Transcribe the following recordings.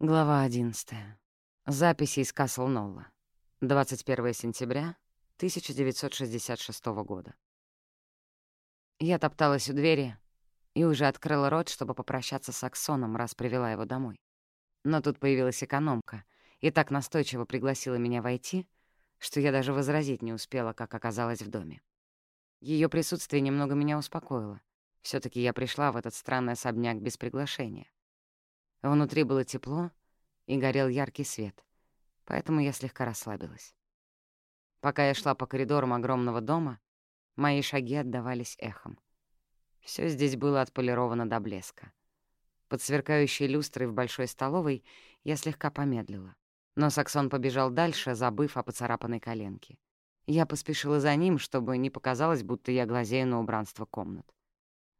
Глава 11. Записи из Касл-Нолла. 21 сентября 1966 года. Я топталась у двери и уже открыла рот, чтобы попрощаться с Аксоном, раз привела его домой. Но тут появилась экономка и так настойчиво пригласила меня войти, что я даже возразить не успела, как оказалась в доме. Ее присутствие немного меня успокоило. все таки я пришла в этот странный особняк без приглашения. Внутри было тепло и горел яркий свет, поэтому я слегка расслабилась. Пока я шла по коридорам огромного дома, мои шаги отдавались эхом. Все здесь было отполировано до блеска. Под сверкающей люстрой в большой столовой я слегка помедлила. Но Саксон побежал дальше, забыв о поцарапанной коленке. Я поспешила за ним, чтобы не показалось, будто я глазею на убранство комнат.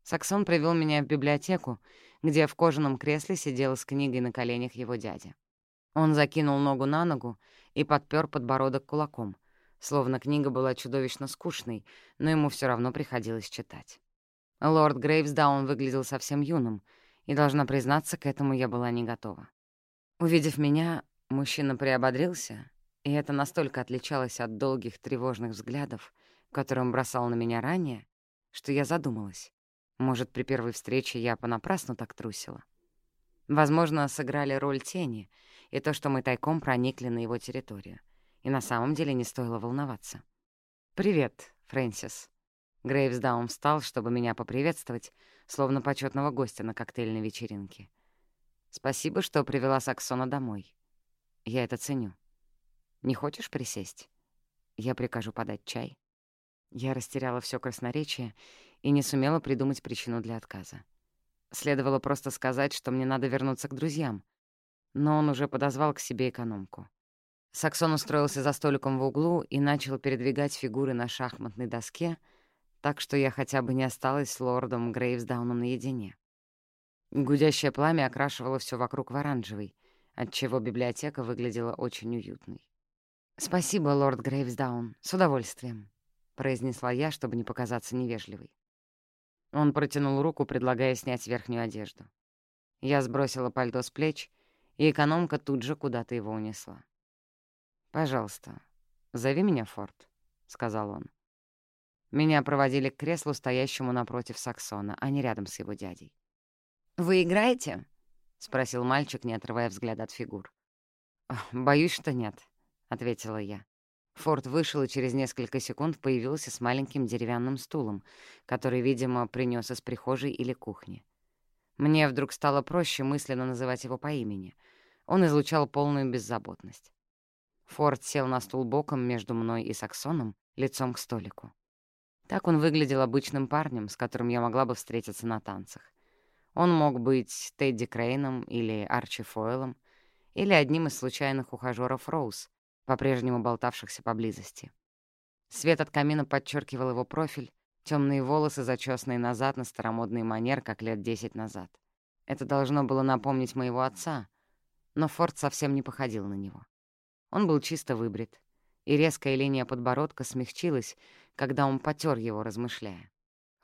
Саксон привел меня в библиотеку, где в кожаном кресле сидел с книгой на коленях его дядя. Он закинул ногу на ногу и подпер подбородок кулаком, словно книга была чудовищно скучной, но ему все равно приходилось читать. Лорд Грейвсдаун выглядел совсем юным, и, должна признаться, к этому я была не готова. Увидев меня, мужчина приободрился, и это настолько отличалось от долгих тревожных взглядов, которые он бросал на меня ранее, что я задумалась. Может, при первой встрече я понапрасну так трусила? Возможно, сыграли роль тени и то, что мы тайком проникли на его территорию. И на самом деле не стоило волноваться. «Привет, Фрэнсис». Грейвсдаун встал, чтобы меня поприветствовать, словно почетного гостя на коктейльной вечеринке. «Спасибо, что привела Саксона домой. Я это ценю. Не хочешь присесть? Я прикажу подать чай». Я растеряла все красноречие и не сумела придумать причину для отказа. Следовало просто сказать, что мне надо вернуться к друзьям. Но он уже подозвал к себе экономку. Саксон устроился за столиком в углу и начал передвигать фигуры на шахматной доске, так что я хотя бы не осталась с лордом Грейвсдауном наедине. Гудящее пламя окрашивало все вокруг в оранжевый, отчего библиотека выглядела очень уютной. «Спасибо, лорд Грейвсдаун, с удовольствием», — произнесла я, чтобы не показаться невежливой. Он протянул руку, предлагая снять верхнюю одежду. Я сбросила пальто с плеч, и экономка тут же куда-то его унесла. «Пожалуйста, зови меня Форд», — сказал он. Меня проводили к креслу, стоящему напротив Саксона, а не рядом с его дядей. «Вы играете?» — спросил мальчик, не отрывая взгляд от фигур. «Боюсь, что нет», — ответила я. Форд вышел и через несколько секунд появился с маленьким деревянным стулом, который, видимо, принес из прихожей или кухни. Мне вдруг стало проще мысленно называть его по имени. Он излучал полную беззаботность. Форд сел на стул боком между мной и Саксоном, лицом к столику. Так он выглядел обычным парнем, с которым я могла бы встретиться на танцах. Он мог быть Тедди Крейном или Арчи Фойлом, или одним из случайных ухажёров Роуз, по-прежнему болтавшихся поблизости. Свет от камина подчеркивал его профиль, темные волосы, зачесанные назад на старомодный манер, как лет десять назад. Это должно было напомнить моего отца, но Форд совсем не походил на него. Он был чисто выбрит, и резкая линия подбородка смягчилась, когда он потер его, размышляя.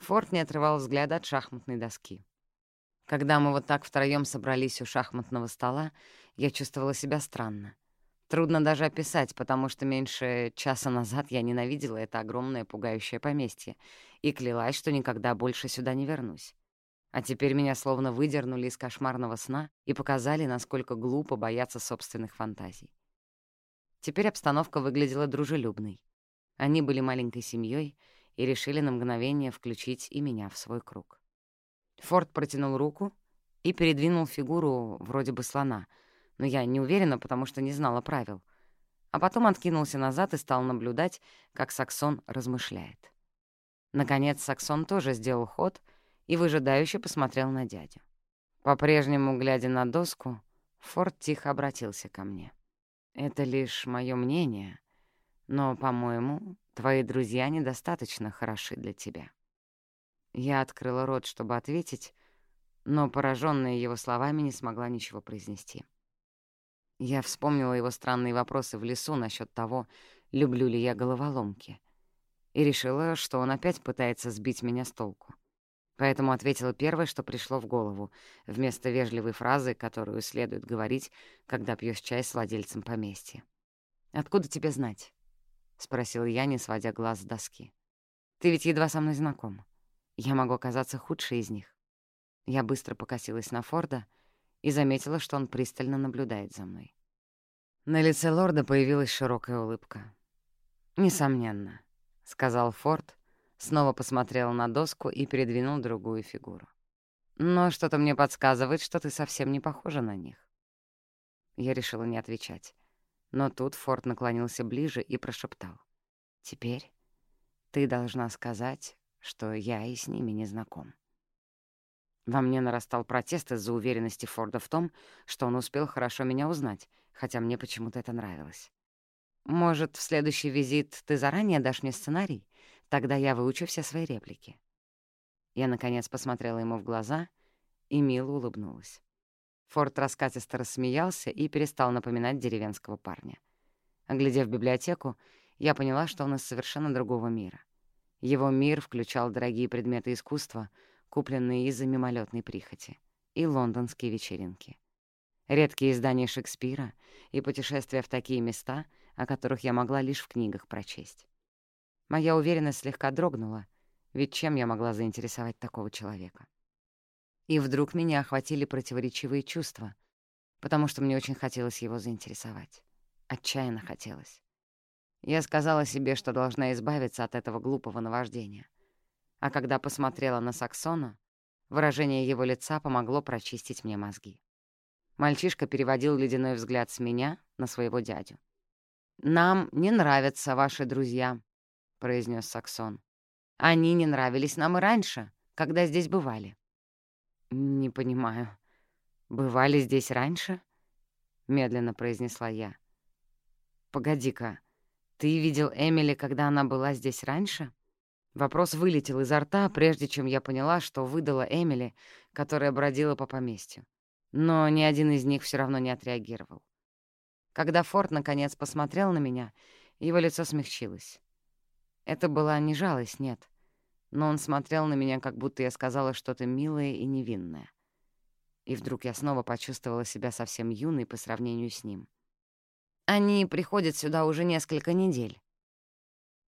Форд не отрывал взгляда от шахматной доски. Когда мы вот так втроём собрались у шахматного стола, я чувствовала себя странно. Трудно даже описать, потому что меньше часа назад я ненавидела это огромное пугающее поместье и клялась, что никогда больше сюда не вернусь. А теперь меня словно выдернули из кошмарного сна и показали, насколько глупо бояться собственных фантазий. Теперь обстановка выглядела дружелюбной. Они были маленькой семьей и решили на мгновение включить и меня в свой круг. Форд протянул руку и передвинул фигуру вроде бы слона — но я не уверена, потому что не знала правил. А потом откинулся назад и стал наблюдать, как Саксон размышляет. Наконец Саксон тоже сделал ход и выжидающе посмотрел на дядю. По-прежнему, глядя на доску, Форд тихо обратился ко мне. «Это лишь мое мнение, но, по-моему, твои друзья недостаточно хороши для тебя». Я открыла рот, чтобы ответить, но, поражённая его словами, не смогла ничего произнести. Я вспомнила его странные вопросы в лесу насчет того, люблю ли я головоломки, и решила, что он опять пытается сбить меня с толку. Поэтому ответила первое, что пришло в голову, вместо вежливой фразы, которую следует говорить, когда пьешь чай с владельцем поместья. «Откуда тебе знать?» — спросила я, не сводя глаз с доски. «Ты ведь едва со мной знаком. Я могу оказаться худшей из них». Я быстро покосилась на Форда и заметила, что он пристально наблюдает за мной. На лице лорда появилась широкая улыбка. «Несомненно», — сказал Форд, снова посмотрел на доску и передвинул другую фигуру. «Но что-то мне подсказывает, что ты совсем не похожа на них». Я решила не отвечать. Но тут Форд наклонился ближе и прошептал. «Теперь ты должна сказать, что я и с ними не знаком». Во мне нарастал протест из-за уверенности Форда в том, что он успел хорошо меня узнать, хотя мне почему-то это нравилось. «Может, в следующий визит ты заранее дашь мне сценарий? Тогда я выучу все свои реплики». Я, наконец, посмотрела ему в глаза и мило улыбнулась. Форд раскатисто рассмеялся и перестал напоминать деревенского парня. Оглядев библиотеку, я поняла, что он из совершенно другого мира. Его мир включал дорогие предметы искусства, купленные из-за мимолетной прихоти, и лондонские вечеринки. Редкие издания Шекспира и путешествия в такие места, о которых я могла лишь в книгах прочесть. Моя уверенность слегка дрогнула, ведь чем я могла заинтересовать такого человека? И вдруг меня охватили противоречивые чувства, потому что мне очень хотелось его заинтересовать. Отчаянно хотелось. Я сказала себе, что должна избавиться от этого глупого наваждения. А когда посмотрела на Саксона, выражение его лица помогло прочистить мне мозги. Мальчишка переводил ледяной взгляд с меня на своего дядю. «Нам не нравятся ваши друзья», — произнес Саксон. «Они не нравились нам и раньше, когда здесь бывали». «Не понимаю. Бывали здесь раньше?» — медленно произнесла я. «Погоди-ка, ты видел Эмили, когда она была здесь раньше?» Вопрос вылетел изо рта, прежде чем я поняла, что выдала Эмили, которая бродила по поместью но ни один из них все равно не отреагировал. Когда Форд наконец посмотрел на меня, его лицо смягчилось. Это была не жалость, нет, но он смотрел на меня, как будто я сказала что-то милое и невинное. И вдруг я снова почувствовала себя совсем юной по сравнению с ним. «Они приходят сюда уже несколько недель».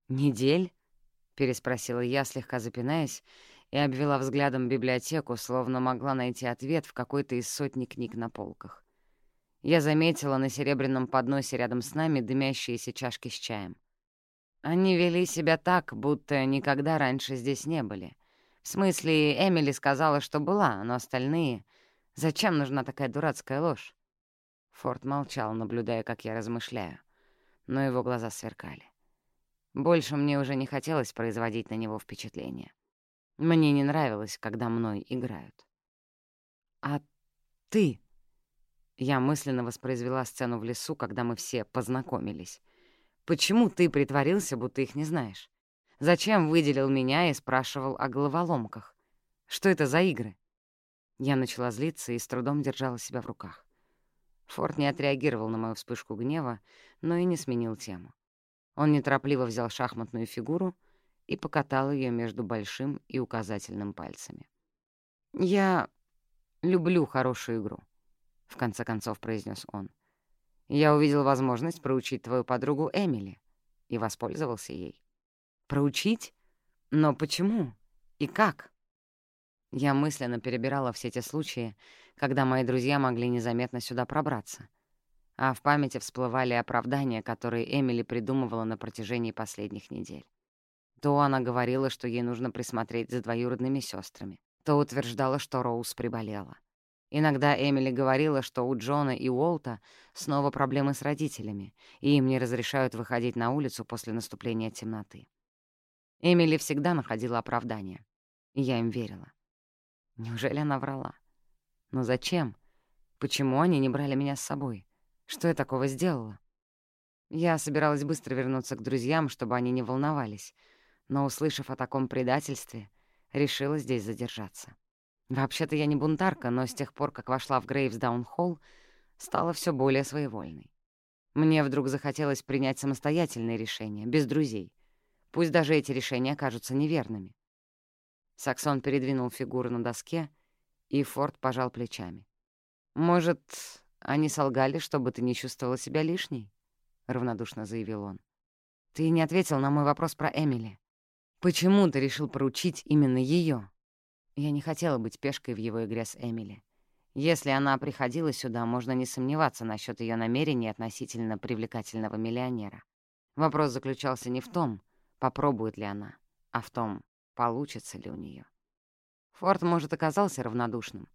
«Недель?» — переспросила я, слегка запинаясь, и обвела взглядом библиотеку, словно могла найти ответ в какой-то из сотни книг на полках. Я заметила на серебряном подносе рядом с нами дымящиеся чашки с чаем. Они вели себя так, будто никогда раньше здесь не были. В смысле, Эмили сказала, что была, но остальные... Зачем нужна такая дурацкая ложь? Форд молчал, наблюдая, как я размышляю, но его глаза сверкали. Больше мне уже не хотелось производить на него впечатление. Мне не нравилось, когда мной играют. «А ты?» Я мысленно воспроизвела сцену в лесу, когда мы все познакомились. «Почему ты притворился, будто их не знаешь? Зачем выделил меня и спрашивал о головоломках? Что это за игры?» Я начала злиться и с трудом держала себя в руках. Форд не отреагировал на мою вспышку гнева, но и не сменил тему. Он неторопливо взял шахматную фигуру — и покатал ее между большим и указательным пальцами. «Я люблю хорошую игру», — в конце концов произнес он. «Я увидел возможность проучить твою подругу Эмили и воспользовался ей». «Проучить? Но почему? И как?» Я мысленно перебирала все те случаи, когда мои друзья могли незаметно сюда пробраться, а в памяти всплывали оправдания, которые Эмили придумывала на протяжении последних недель. То она говорила, что ей нужно присмотреть за двоюродными сестрами, то утверждала, что Роуз приболела. Иногда Эмили говорила, что у Джона и Уолта снова проблемы с родителями, и им не разрешают выходить на улицу после наступления темноты. Эмили всегда находила оправдание, и я им верила. Неужели она врала? Но зачем? Почему они не брали меня с собой? Что я такого сделала? Я собиралась быстро вернуться к друзьям, чтобы они не волновались — но, услышав о таком предательстве, решила здесь задержаться. Вообще-то я не бунтарка, но с тех пор, как вошла в Грейвсдаун-холл, стала все более своевольной. Мне вдруг захотелось принять самостоятельные решения, без друзей. Пусть даже эти решения окажутся неверными. Саксон передвинул фигуру на доске, и Форд пожал плечами. «Может, они солгали, чтобы ты не чувствовала себя лишней?» — равнодушно заявил он. «Ты не ответил на мой вопрос про Эмили. Почему ты решил поручить именно ее? Я не хотела быть пешкой в его игре с Эмили. Если она приходила сюда, можно не сомневаться насчет ее намерений относительно привлекательного миллионера. Вопрос заключался не в том, попробует ли она, а в том, получится ли у нее. Форд, может, оказался равнодушным,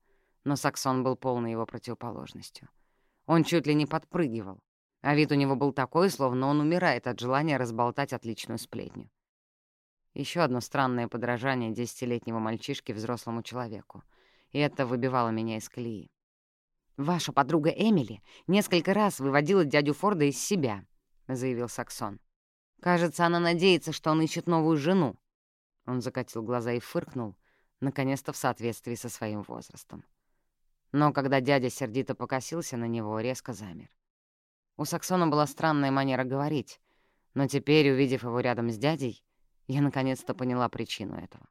но Саксон был полной его противоположностью. Он чуть ли не подпрыгивал, а вид у него был такой, словно он умирает от желания разболтать отличную сплетню. Еще одно странное подражание десятилетнего мальчишки взрослому человеку, и это выбивало меня из колеи. «Ваша подруга Эмили несколько раз выводила дядю Форда из себя», — заявил Саксон. «Кажется, она надеется, что он ищет новую жену». Он закатил глаза и фыркнул, наконец-то в соответствии со своим возрастом. Но когда дядя сердито покосился на него, резко замер. У Саксона была странная манера говорить, но теперь, увидев его рядом с дядей, я наконец-то поняла причину этого.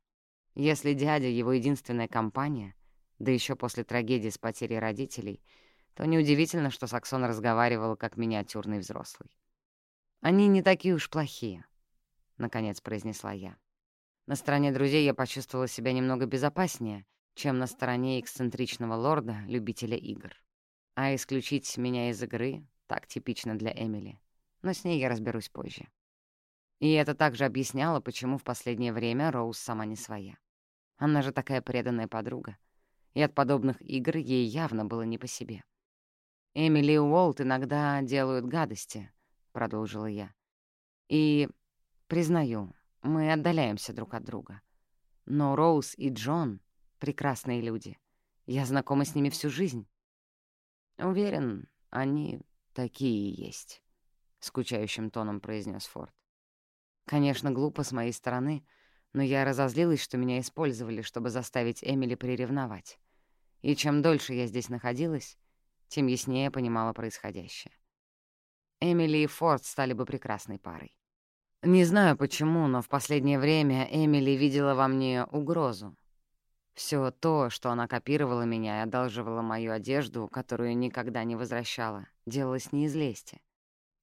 Если дядя — его единственная компания, да еще после трагедии с потерей родителей, то неудивительно, что Саксон разговаривал как миниатюрный взрослый. «Они не такие уж плохие», — наконец произнесла я. На стороне друзей я почувствовала себя немного безопаснее, чем на стороне эксцентричного лорда, любителя игр. А исключить меня из игры так типично для Эмили. Но с ней я разберусь позже. И это также объясняло, почему в последнее время Роуз сама не своя. Она же такая преданная подруга. И от подобных игр ей явно было не по себе. «Эмили и Уолт иногда делают гадости», — продолжила я. «И, признаю, мы отдаляемся друг от друга. Но Роуз и Джон — прекрасные люди. Я знакома с ними всю жизнь. Уверен, они такие и есть», — скучающим тоном произнес Форд. Конечно, глупо с моей стороны, но я разозлилась, что меня использовали, чтобы заставить Эмили приревновать. И чем дольше я здесь находилась, тем яснее понимала происходящее. Эмили и Форд стали бы прекрасной парой. Не знаю почему, но в последнее время Эмили видела во мне угрозу. Все то, что она копировала меня и одалживала мою одежду, которую никогда не возвращала, делалось не из лести.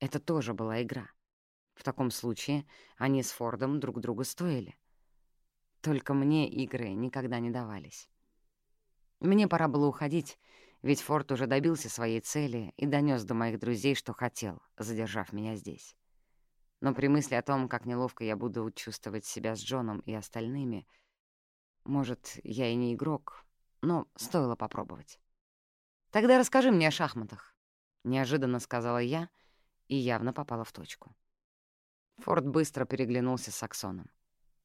Это тоже была игра. В таком случае они с Фордом друг другу стоили. Только мне игры никогда не давались. Мне пора было уходить, ведь Форд уже добился своей цели и донес до моих друзей, что хотел, задержав меня здесь. Но при мысли о том, как неловко я буду чувствовать себя с Джоном и остальными, может, я и не игрок, но стоило попробовать. «Тогда расскажи мне о шахматах», — неожиданно сказала я и явно попала в точку. Форд быстро переглянулся с Аксоном.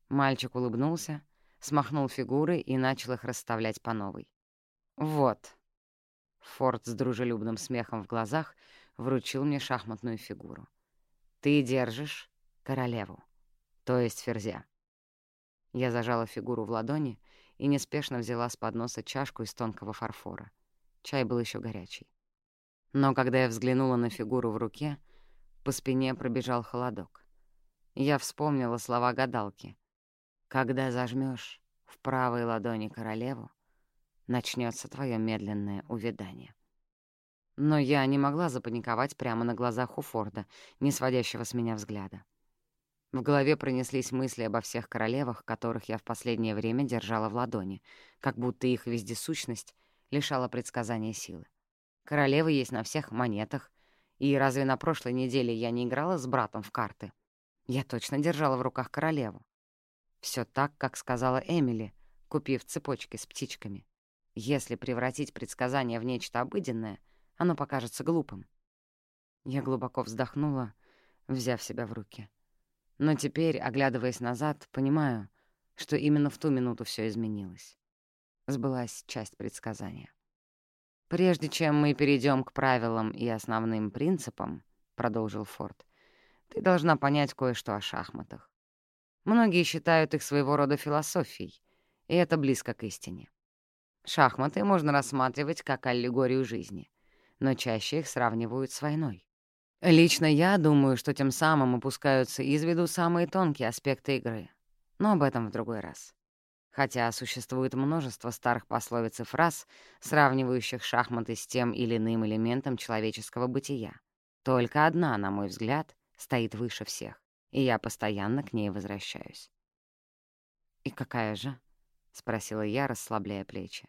Мальчик улыбнулся, смахнул фигуры и начал их расставлять по новой. «Вот». Форд с дружелюбным смехом в глазах вручил мне шахматную фигуру. Ты держишь королеву, то есть ферзя. Я зажала фигуру в ладони и неспешно взяла с подноса чашку из тонкого фарфора. Чай был еще горячий. Но когда я взглянула на фигуру в руке, по спине пробежал холодок. Я вспомнила слова гадалки. «Когда зажмешь в правой ладони королеву, начнется твое медленное увядание». Но я не могла запаниковать прямо на глазах у Форда, не сводящего с меня взгляда. В голове пронеслись мысли обо всех королевах, которых я в последнее время держала в ладони, как будто их вездесущность лишала предсказания силы. Королевы есть на всех монетах, и разве на прошлой неделе я не играла с братом в карты? Я точно держала в руках королеву. Все так, как сказала Эмили, купив цепочки с птичками. Если превратить предсказание в нечто обыденное — оно покажется глупым. Я глубоко вздохнула, взяв себя в руки. Но теперь, оглядываясь назад, понимаю, что именно в ту минуту все изменилось. Сбылась часть предсказания. «Прежде чем мы перейдем к правилам и основным принципам», — продолжил Форд, «ты должна понять кое-что о шахматах. Многие считают их своего рода философией, и это близко к истине. Шахматы можно рассматривать как аллегорию жизни но чаще их сравнивают с войной. Лично я думаю, что тем самым упускаются из виду самые тонкие аспекты игры. Но об этом в другой раз. хотя существует множество старых пословиц и фраз, сравнивающих шахматы с тем или иным элементом человеческого бытия. Только одна, на мой взгляд, стоит выше всех, и я постоянно к ней возвращаюсь. «И какая же?» — спросила я, расслабляя плечи.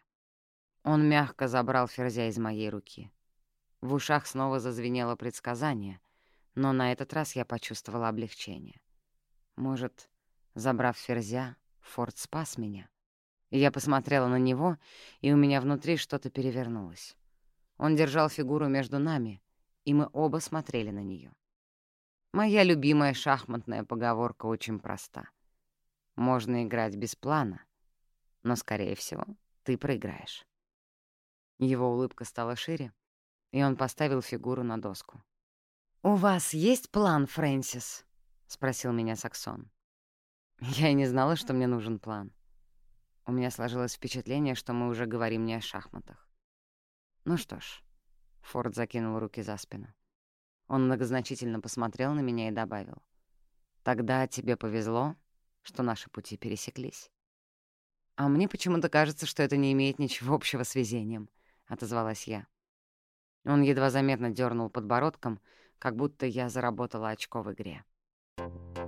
Он мягко забрал ферзя из моей руки. В ушах снова зазвенело предсказание, но на этот раз я почувствовала облегчение. Может, забрав ферзя, Форд спас меня? Я посмотрела на него, и у меня внутри что-то перевернулось. Он держал фигуру между нами, и мы оба смотрели на нее. Моя любимая шахматная поговорка очень проста. Можно играть без плана, но, скорее всего, ты проиграешь. Его улыбка стала шире, и он поставил фигуру на доску. «У вас есть план, Фрэнсис?» — спросил меня Саксон. Я и не знала, что мне нужен план. У меня сложилось впечатление, что мы уже говорим не о шахматах. Ну что ж, Форд закинул руки за спину. Он многозначительно посмотрел на меня и добавил. «Тогда тебе повезло, что наши пути пересеклись». «А мне почему-то кажется, что это не имеет ничего общего с везением», — отозвалась я. Он едва заметно дернул подбородком, как будто я заработала очко в игре. Thank you.